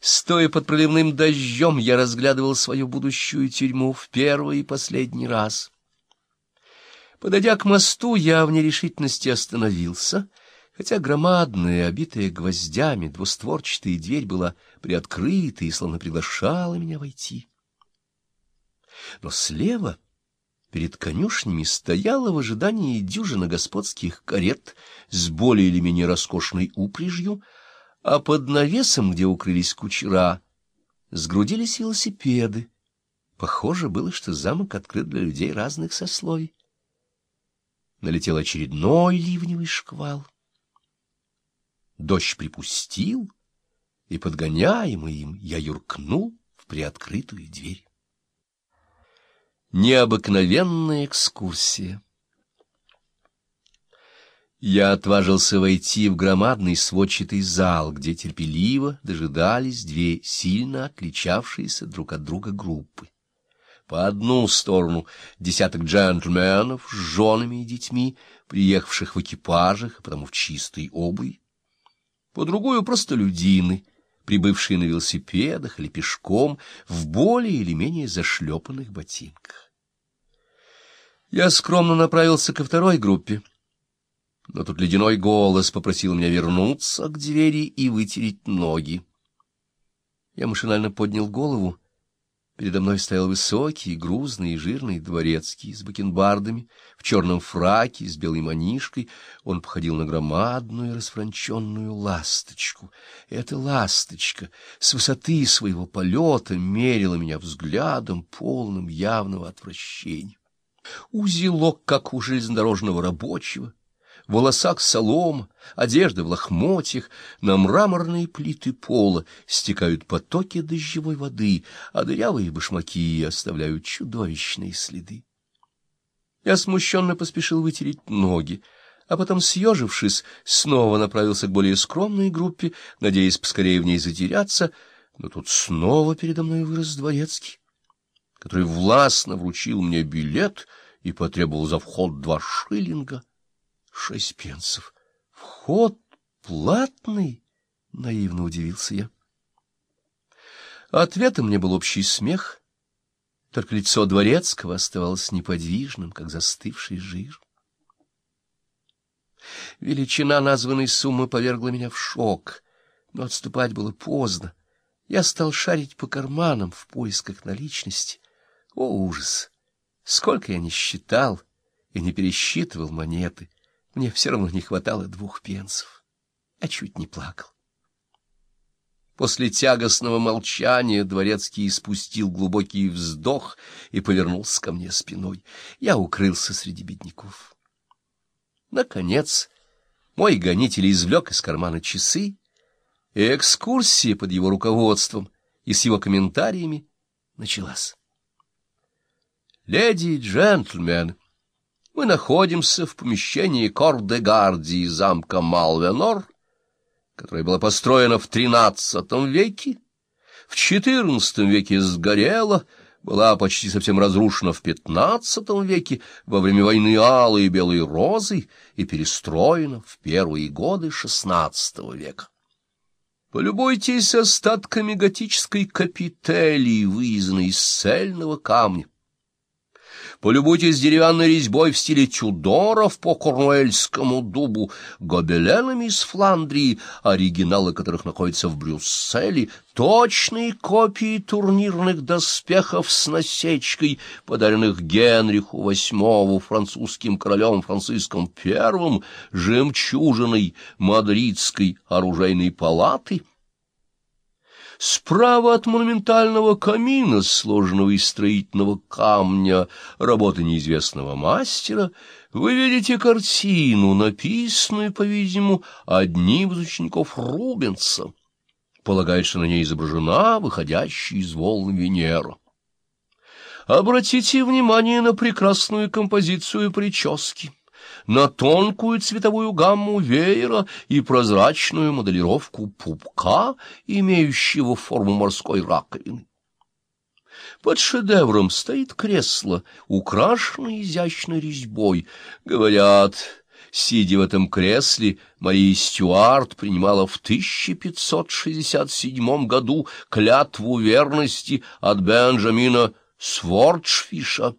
Стоя под проливным дождем, я разглядывал свою будущую тюрьму в первый и последний раз. Подойдя к мосту, я в нерешительности остановился, хотя громадная, обитая гвоздями, двустворчатая дверь была приоткрыта и словно приглашала меня войти. Но слева, перед конюшнями, стояла в ожидании дюжина господских карет с более или менее роскошной упряжью, а под навесом, где укрылись кучера, сгрудились велосипеды. Похоже было, что замок открыт для людей разных сословий. Налетел очередной ливневый шквал. Дождь припустил, и, подгоняемый им, я юркнул в приоткрытую дверь. Необыкновенная экскурсия я отважился войти в громадный сводчатый зал, где терпеливо дожидались две сильно отличавшиеся друг от друга группы. По одну сторону десяток джентльменов с женами и детьми, приехавших в экипажах, потому в чистой обуви. По другую — простолюдины, прибывшие на велосипедах или пешком в более или менее зашлепанных ботинках. Я скромно направился ко второй группе — но тут ледяной голос попросил меня вернуться к двери и вытереть ноги. Я машинально поднял голову. Передо мной стоял высокий, грузный и жирный дворецкий с бакенбардами, в черном фраке, с белой манишкой. Он походил на громадную расфранченную ласточку. Эта ласточка с высоты своего полета мерила меня взглядом, полным явного отвращения. Узелок, как у железнодорожного рабочего, волосах солом, одежда в лохмотьях, на мраморные плиты пола стекают потоки дождевой воды, а дырявые башмаки оставляют чудовищные следы. Я смущенно поспешил вытереть ноги, а потом, съежившись, снова направился к более скромной группе, надеясь поскорее в ней затеряться, но тут снова передо мной вырос дворецкий, который властно вручил мне билет и потребовал за вход два шиллинга. Шесть пенсов. Вход платный? Наивно удивился я. Ответом мне был общий смех. Только лицо дворецкого оставалось неподвижным, как застывший жир. Величина названной суммы повергла меня в шок, но отступать было поздно. Я стал шарить по карманам в поисках наличности. О, ужас! Сколько я не считал и не пересчитывал монеты! Мне все равно не хватало двух пенсов. а чуть не плакал. После тягостного молчания дворецкий испустил глубокий вздох и повернулся ко мне спиной. Я укрылся среди бедняков. Наконец, мой гонитель извлек из кармана часы, и экскурсия под его руководством и с его комментариями началась. «Леди и джентльмены!» Мы находимся в помещении Кор-де-Гардии замка Малвенор, которое было построено в XIII веке, в XIV веке сгорело, была почти совсем разрушена в XV веке во время войны Алой и Белой Розы и перестроена в первые годы XVI века. Полюбуйтесь остатками готической капителии, вырезанной из цельного камня. Полюбуйтесь деревянной резьбой в стиле Тюдоров по корнуэльскому дубу, гобеленами из Фландрии, оригиналы которых находятся в Брюсселе, точные копии турнирных доспехов с насечкой, подаренных Генриху VIII французским королем Франциском I, жемчужиной мадридской оружейной палаты — Справа от монументального камина, сложенного из строительного камня, работы неизвестного мастера, вы видите картину, написанную, по-видимому, одним из учеников Рубенса. Полагает, что на ней изображена выходящая из волны Венера. Обратите внимание на прекрасную композицию прически на тонкую цветовую гамму веера и прозрачную моделировку пупка, имеющего форму морской раковины. Под шедевром стоит кресло, украшенное изящной резьбой. Говорят, Сидя в этом кресле, Мария Стюарт принимала в 1567 году клятву верности от Бенджамина Свордшфиша.